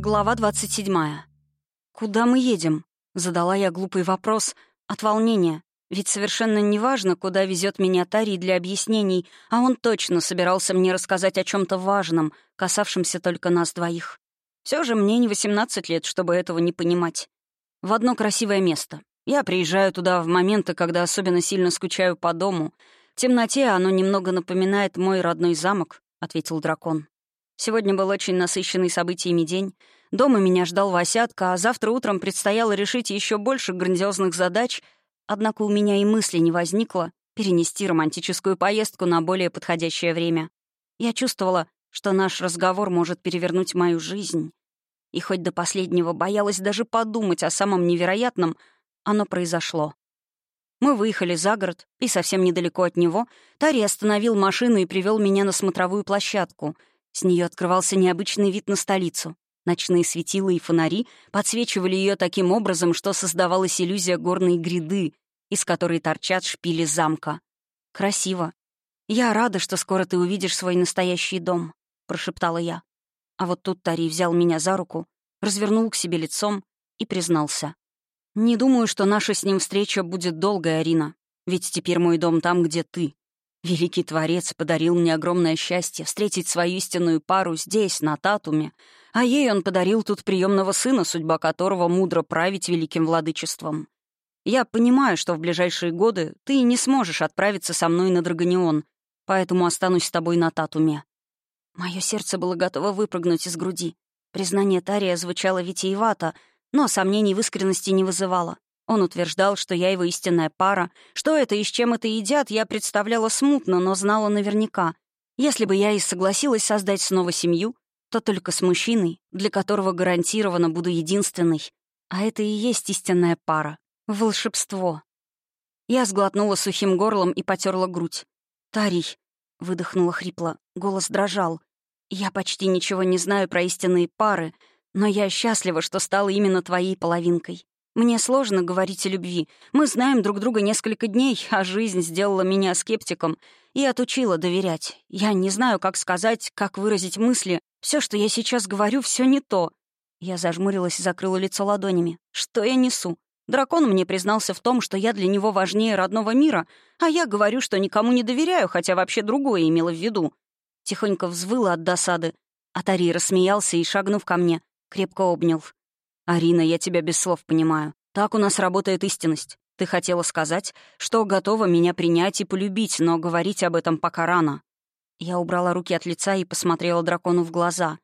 Глава 27. «Куда мы едем?» — задала я глупый вопрос от волнения. Ведь совершенно неважно, куда везет меня Тарий для объяснений, а он точно собирался мне рассказать о чем то важном, касавшемся только нас двоих. Все же мне не 18 лет, чтобы этого не понимать. В одно красивое место. Я приезжаю туда в моменты, когда особенно сильно скучаю по дому. В темноте оно немного напоминает мой родной замок, — ответил дракон. Сегодня был очень насыщенный событиями день. Дома меня ждал Васятка, а завтра утром предстояло решить еще больше грандиозных задач, однако у меня и мысли не возникло перенести романтическую поездку на более подходящее время. Я чувствовала, что наш разговор может перевернуть мою жизнь. И хоть до последнего боялась даже подумать о самом невероятном, оно произошло. Мы выехали за город, и совсем недалеко от него Тари остановил машину и привел меня на смотровую площадку — с нее открывался необычный вид на столицу. Ночные светила и фонари подсвечивали ее таким образом, что создавалась иллюзия горной гряды, из которой торчат шпили замка. Красиво. «Я рада, что скоро ты увидишь свой настоящий дом», — прошептала я. А вот тут Тари взял меня за руку, развернул к себе лицом и признался. «Не думаю, что наша с ним встреча будет долгой, Арина. Ведь теперь мой дом там, где ты. Великий Творец подарил мне огромное счастье встретить свою истинную пару здесь, на Татуме, а ей он подарил тут приемного сына, судьба которого мудро править великим владычеством. Я понимаю, что в ближайшие годы ты не сможешь отправиться со мной на Драгонион, поэтому останусь с тобой на Татуме». Мое сердце было готово выпрыгнуть из груди. Признание Тария звучало витиевато, но сомнений в искренности не вызывало. Он утверждал, что я его истинная пара. Что это и с чем это едят, я представляла смутно, но знала наверняка. Если бы я и согласилась создать снова семью, то только с мужчиной, для которого гарантированно буду единственной. А это и есть истинная пара. Волшебство. Я сглотнула сухим горлом и потерла грудь. «Тарий», — выдохнула хрипло, голос дрожал. «Я почти ничего не знаю про истинные пары, но я счастлива, что стала именно твоей половинкой. Мне сложно говорить о любви. Мы знаем друг друга несколько дней, а жизнь сделала меня скептиком и отучила доверять. Я не знаю, как сказать, как выразить мысли. Все, что я сейчас говорю, все не то. Я зажмурилась и закрыла лицо ладонями. Что я несу? Дракон мне признался в том, что я для него важнее родного мира, а я говорю, что никому не доверяю, хотя вообще другое имела в виду. Тихонько взвыла от досады. Атари рассмеялся и, шагнув ко мне, крепко обнял. «Арина, я тебя без слов понимаю. Так у нас работает истинность. Ты хотела сказать, что готова меня принять и полюбить, но говорить об этом пока рано». Я убрала руки от лица и посмотрела дракону в глаза.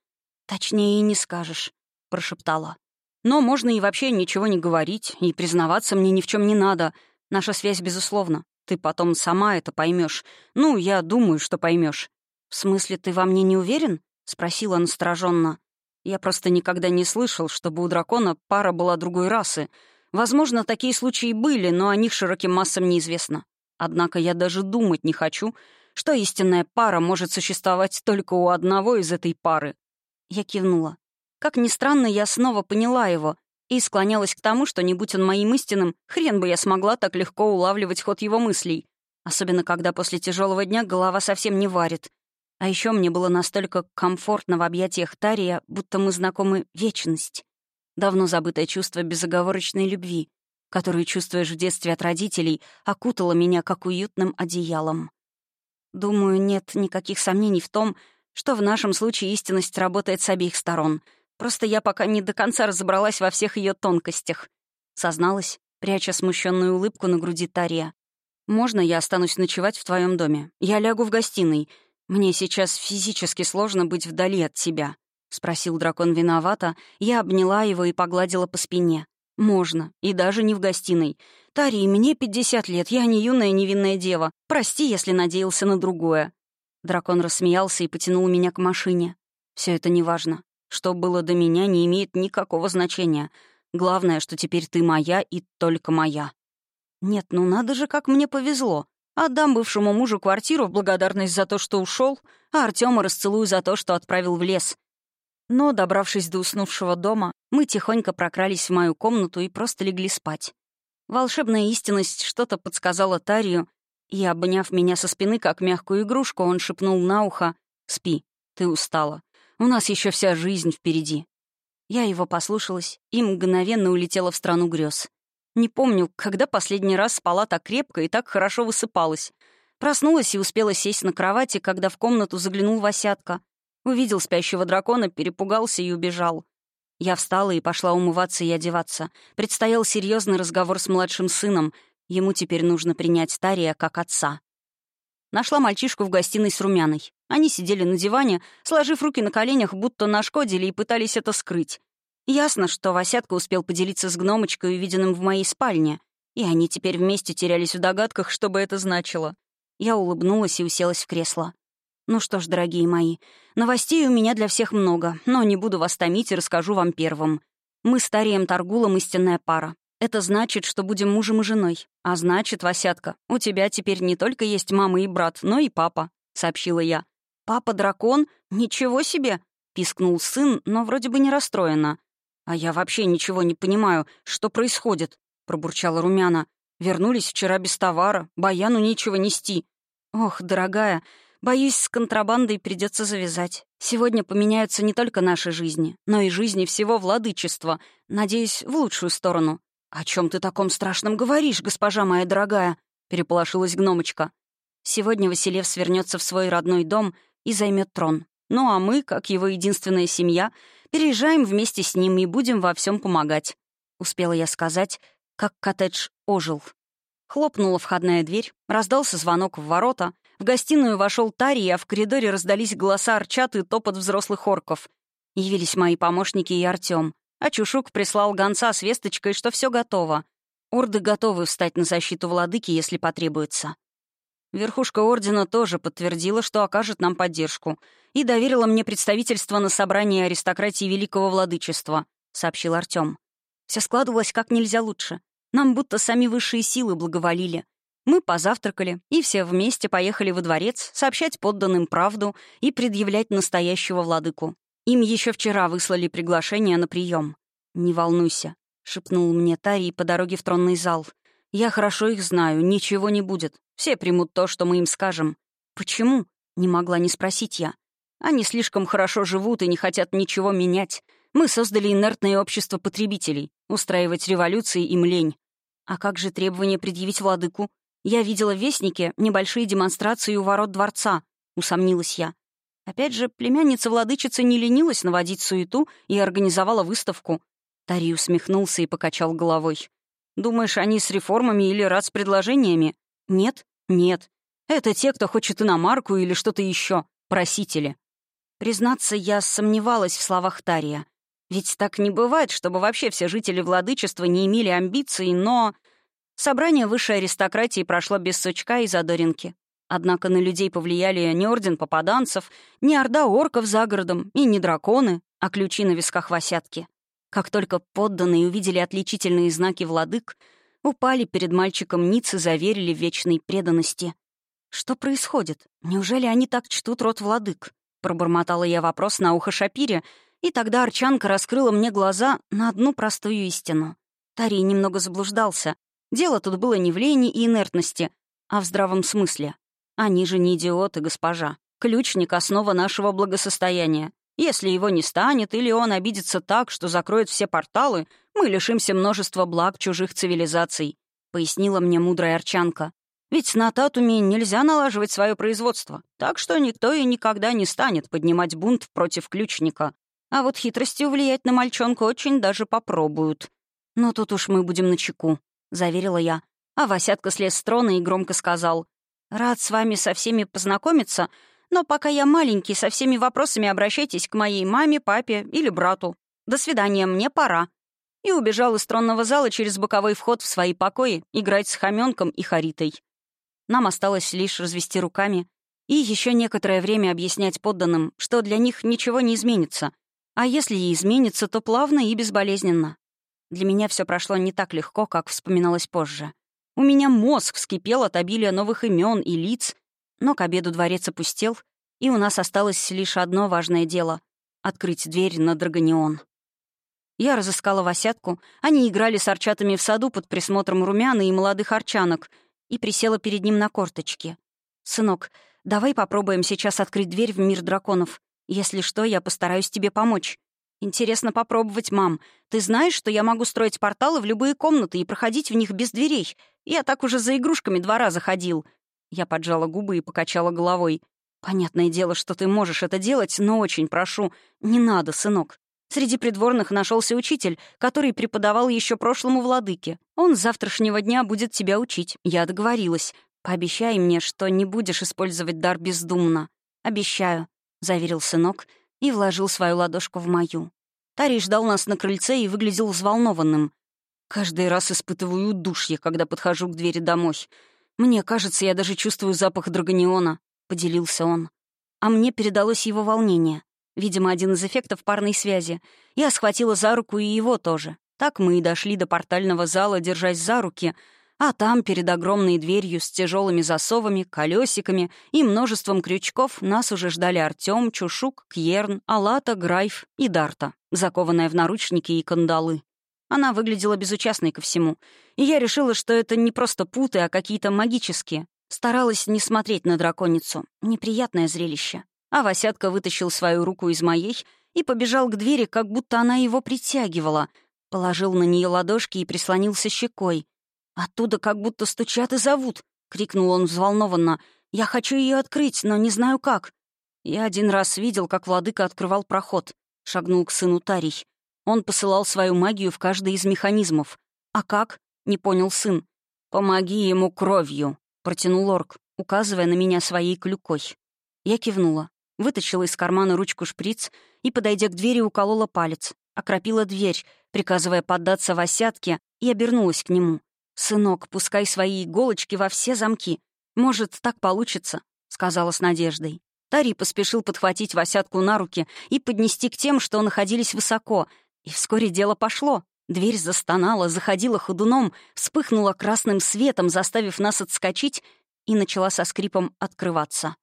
«Точнее и не скажешь», — прошептала. «Но можно и вообще ничего не говорить, и признаваться мне ни в чем не надо. Наша связь безусловна. Ты потом сама это поймешь. Ну, я думаю, что поймешь. «В смысле, ты во мне не уверен?» — спросила настороженно. Я просто никогда не слышал, чтобы у дракона пара была другой расы. Возможно, такие случаи были, но о них широким массам неизвестно. Однако я даже думать не хочу, что истинная пара может существовать только у одного из этой пары. Я кивнула. Как ни странно, я снова поняла его и склонялась к тому, что, не будь он моим истинным, хрен бы я смогла так легко улавливать ход его мыслей. Особенно, когда после тяжелого дня голова совсем не варит — а еще мне было настолько комфортно в объятиях Тария, будто мы знакомы вечность. Давно забытое чувство безоговорочной любви, которую чувствуешь в детстве от родителей, окутало меня как уютным одеялом. Думаю, нет никаких сомнений в том, что в нашем случае истинность работает с обеих сторон. Просто я пока не до конца разобралась во всех ее тонкостях. Созналась, пряча смущенную улыбку на груди Тария. «Можно я останусь ночевать в твоем доме? Я лягу в гостиной. «Мне сейчас физически сложно быть вдали от тебя», — спросил дракон виновато. Я обняла его и погладила по спине. «Можно, и даже не в гостиной. Тари, мне пятьдесят лет, я не юная невинная дева. Прости, если надеялся на другое». Дракон рассмеялся и потянул меня к машине. Все это неважно. Что было до меня, не имеет никакого значения. Главное, что теперь ты моя и только моя. Нет, ну надо же, как мне повезло. Отдам бывшему мужу квартиру в благодарность за то, что ушел, а Артема расцелую за то, что отправил в лес. Но, добравшись до уснувшего дома, мы тихонько прокрались в мою комнату и просто легли спать. Волшебная истинность что-то подсказала Тарию, и, обняв меня со спины, как мягкую игрушку, он шепнул на ухо «Спи, ты устала. У нас еще вся жизнь впереди». Я его послушалась и мгновенно улетела в страну грез. Не помню, когда последний раз спала так крепко и так хорошо высыпалась. Проснулась и успела сесть на кровати, когда в комнату заглянул Васятка. Увидел спящего дракона, перепугался и убежал. Я встала и пошла умываться и одеваться. Предстоял серьезный разговор с младшим сыном. Ему теперь нужно принять Тария как отца. Нашла мальчишку в гостиной с румяной. Они сидели на диване, сложив руки на коленях, будто нашкодили и пытались это скрыть. Ясно, что Васятка успел поделиться с гномочкой, увиденным в моей спальне, и они теперь вместе терялись в догадках, что бы это значило. Я улыбнулась и уселась в кресло. Ну что ж, дорогие мои, новостей у меня для всех много, но не буду вас томить и расскажу вам первым. Мы с Тарием Таргулом истинная пара. Это значит, что будем мужем и женой. А значит, Васятка, у тебя теперь не только есть мама и брат, но и папа», — сообщила я. «Папа-дракон? Ничего себе!» — пискнул сын, но вроде бы не расстроена. «А я вообще ничего не понимаю, что происходит», — пробурчала Румяна. «Вернулись вчера без товара, Баяну нечего нести». «Ох, дорогая, боюсь, с контрабандой придется завязать. Сегодня поменяются не только наши жизни, но и жизни всего владычества. Надеюсь, в лучшую сторону. «О чем ты таком страшном говоришь, госпожа моя дорогая?» — переполошилась гномочка. «Сегодня Василев свернется в свой родной дом и займет трон. Ну а мы, как его единственная семья, переезжаем вместе с ним и будем во всем помогать», — успела я сказать, как коттедж ожил. Хлопнула входная дверь, раздался звонок в ворота, в гостиную вошел Тарий, а в коридоре раздались голоса арчат и топот взрослых орков. Явились мои помощники и Артем. А Чушук прислал гонца с весточкой, что все готово. Орды готовы встать на защиту владыки, если потребуется. Верхушка ордена тоже подтвердила, что окажет нам поддержку, и доверила мне представительство на собрании аристократии Великого Владычества, сообщил Артем. Все складывалось как нельзя лучше. Нам будто сами высшие силы благоволили. Мы позавтракали, и все вместе поехали во дворец сообщать подданным правду и предъявлять настоящего владыку. Им еще вчера выслали приглашение на прием. «Не волнуйся», — шепнул мне Тарий по дороге в тронный зал. «Я хорошо их знаю, ничего не будет. Все примут то, что мы им скажем». «Почему?» — не могла не спросить я. «Они слишком хорошо живут и не хотят ничего менять. Мы создали инертное общество потребителей. Устраивать революции им лень. А как же требование предъявить владыку? Я видела в Вестнике небольшие демонстрации у ворот дворца», — усомнилась я. Опять же, племянница владычицы не ленилась наводить суету и организовала выставку. Тари усмехнулся и покачал головой. «Думаешь, они с реформами или рад с предложениями?» «Нет, нет. Это те, кто хочет иномарку или что-то еще. Просители». Признаться, я сомневалась в словах Тария. Ведь так не бывает, чтобы вообще все жители владычества не имели амбиций, но... Собрание высшей аристократии прошло без сучка и задоринки. Однако на людей повлияли не орден попаданцев, не орда орков за городом и не драконы, а ключи на висках восятки. Как только подданные увидели отличительные знаки владык, упали перед мальчиком ниц и заверили в вечной преданности. «Что происходит? Неужели они так чтут род владык?» Пробормотала я вопрос на ухо Шапире, и тогда Арчанка раскрыла мне глаза на одну простую истину. Тарий немного заблуждался. Дело тут было не в лени и инертности, а в здравом смысле. Они же не идиоты, госпожа. Ключник — основа нашего благосостояния. Если его не станет, или он обидится так, что закроет все порталы, мы лишимся множества благ чужих цивилизаций», — пояснила мне мудрая Арчанка. «Ведь на Татуме нельзя налаживать свое производство, так что никто и никогда не станет поднимать бунт против ключника. А вот хитростью влиять на мальчонку очень даже попробуют. Но тут уж мы будем на чеку», — заверила я. А Васятка слез с трона и громко сказал. Рад с вами со всеми познакомиться, но пока я маленький, со всеми вопросами обращайтесь к моей маме, папе или брату. До свидания, мне пора». И убежал из тронного зала через боковой вход в свои покои играть с Хоменком и Харитой. Нам осталось лишь развести руками и еще некоторое время объяснять подданным, что для них ничего не изменится, а если и изменится, то плавно и безболезненно. Для меня все прошло не так легко, как вспоминалось позже. У меня мозг вскипел от обилия новых имен и лиц, но к обеду дворец опустел, и у нас осталось лишь одно важное дело — открыть дверь на Драгонион. Я разыскала Васятку, они играли с арчатами в саду под присмотром румяны и молодых арчанок, и присела перед ним на корточки. «Сынок, давай попробуем сейчас открыть дверь в мир драконов. Если что, я постараюсь тебе помочь». «Интересно попробовать, мам. Ты знаешь, что я могу строить порталы в любые комнаты и проходить в них без дверей? Я так уже за игрушками два раза ходил». Я поджала губы и покачала головой. «Понятное дело, что ты можешь это делать, но очень прошу, не надо, сынок. Среди придворных нашелся учитель, который преподавал еще прошлому владыке. Он с завтрашнего дня будет тебя учить. Я договорилась. Пообещай мне, что не будешь использовать дар бездумно. Обещаю», — заверил сынок и вложил свою ладошку в мою. Тарий ждал нас на крыльце и выглядел взволнованным. «Каждый раз испытываю удушье, когда подхожу к двери домой. Мне кажется, я даже чувствую запах драгониона», — поделился он. А мне передалось его волнение. Видимо, один из эффектов парной связи. Я схватила за руку и его тоже. Так мы и дошли до портального зала, держась за руки, а там, перед огромной дверью с тяжелыми засовами, колесиками и множеством крючков, нас уже ждали Артем, Чушук, Кьерн, Алата, Грайф и Дарта, закованная в наручники и кандалы. Она выглядела безучастной ко всему, и я решила, что это не просто путы, а какие-то магические. Старалась не смотреть на драконицу. Неприятное зрелище а Васятка вытащил свою руку из моей и побежал к двери, как будто она его притягивала. Положил на нее ладошки и прислонился щекой. «Оттуда как будто стучат и зовут!» — крикнул он взволнованно. «Я хочу ее открыть, но не знаю как». Я один раз видел, как владыка открывал проход. Шагнул к сыну Тарий. Он посылал свою магию в каждый из механизмов. «А как?» — не понял сын. «Помоги ему кровью», — протянул орк, указывая на меня своей клюкой. Я кивнула. Вытащила из кармана ручку шприц и, подойдя к двери, уколола палец. Окропила дверь, приказывая поддаться Васятке, и обернулась к нему. «Сынок, пускай свои иголочки во все замки. Может, так получится», — сказала с надеждой. Тари поспешил подхватить Васятку на руки и поднести к тем, что находились высоко. И вскоре дело пошло. Дверь застонала, заходила ходуном, вспыхнула красным светом, заставив нас отскочить, и начала со скрипом открываться.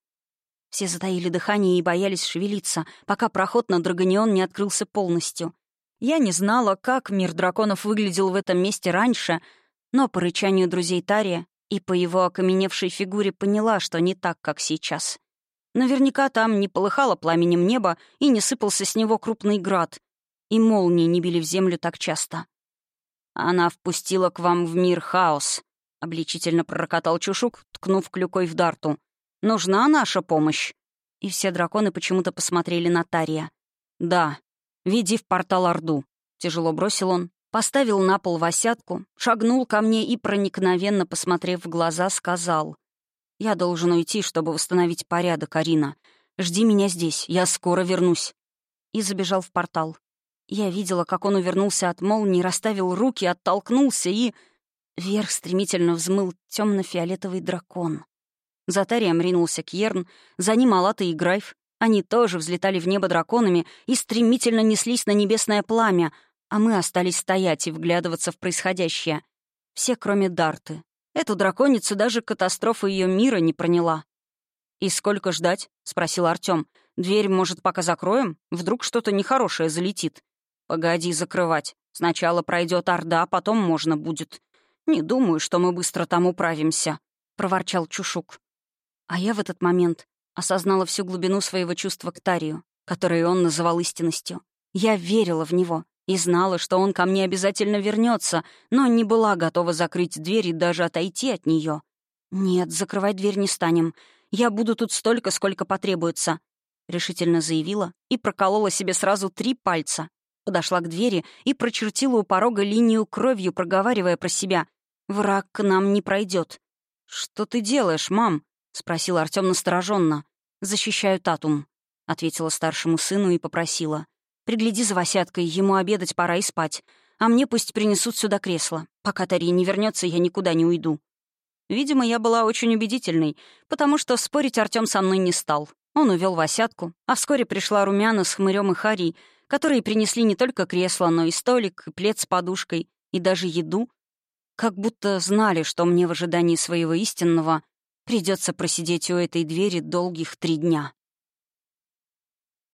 Все затаили дыхание и боялись шевелиться, пока проход на Драгонион не открылся полностью. Я не знала, как мир драконов выглядел в этом месте раньше, но по рычанию друзей Тария и по его окаменевшей фигуре поняла, что не так, как сейчас. Наверняка там не полыхало пламенем небо и не сыпался с него крупный град, и молнии не били в землю так часто. «Она впустила к вам в мир хаос», — обличительно пророкотал Чушук, ткнув клюкой в дарту — Нужна наша помощь?» И все драконы почему-то посмотрели на Тария. «Да. Веди в портал Орду», — тяжело бросил он, поставил на пол восятку, шагнул ко мне и, проникновенно посмотрев в глаза, сказал. «Я должен уйти, чтобы восстановить порядок, Арина. Жди меня здесь, я скоро вернусь». И забежал в портал. Я видела, как он увернулся от молнии, расставил руки, оттолкнулся и... Вверх стремительно взмыл темно фиолетовый дракон. За Тарием ринулся Кьерн, за ним Алата и Грайф. Они тоже взлетали в небо драконами и стремительно неслись на небесное пламя, а мы остались стоять и вглядываться в происходящее. Все, кроме Дарты. Эту драконицу даже катастрофа ее мира не проняла. «И сколько ждать?» — спросил Артем. «Дверь, может, пока закроем? Вдруг что-то нехорошее залетит?» «Погоди закрывать. Сначала пройдет Орда, потом можно будет. Не думаю, что мы быстро там управимся», — проворчал Чушук. А я в этот момент осознала всю глубину своего чувства к Тарию, которое он называл истинностью. Я верила в него и знала, что он ко мне обязательно вернется, но не была готова закрыть дверь и даже отойти от нее. «Нет, закрывать дверь не станем. Я буду тут столько, сколько потребуется», — решительно заявила и проколола себе сразу три пальца. Подошла к двери и прочертила у порога линию кровью, проговаривая про себя. «Враг к нам не пройдет. «Что ты делаешь, мам?» — спросил Артем настороженно. «Защищаю Татум», — ответила старшему сыну и попросила. «Пригляди за Васяткой, ему обедать пора и спать. А мне пусть принесут сюда кресло. Пока Тари не вернется, я никуда не уйду». Видимо, я была очень убедительной, потому что спорить Артем со мной не стал. Он увел Васятку, а вскоре пришла Румяна с Хмырем и Харей, которые принесли не только кресло, но и столик, и плед с подушкой, и даже еду. Как будто знали, что мне в ожидании своего истинного Придется просидеть у этой двери долгих три дня.